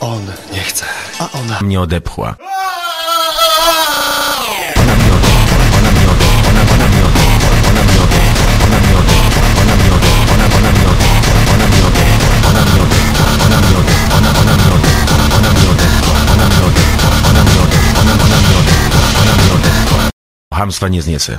On nie chce, a ona... mnie odepchła. Ona mnie odepchła, ona mnie odepchła, ona, ona mnie odepchła, ona mnie odepchła, ona mnie odepchła, ona mnie odepchła, ona, ona mnie ona mnie ona mnie ona mnie ona, ona mnie ona mnie ona mnie ona mnie ona, ona mnie ona mnie odepchła. Hamstwa nie zniesę.